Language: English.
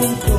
home.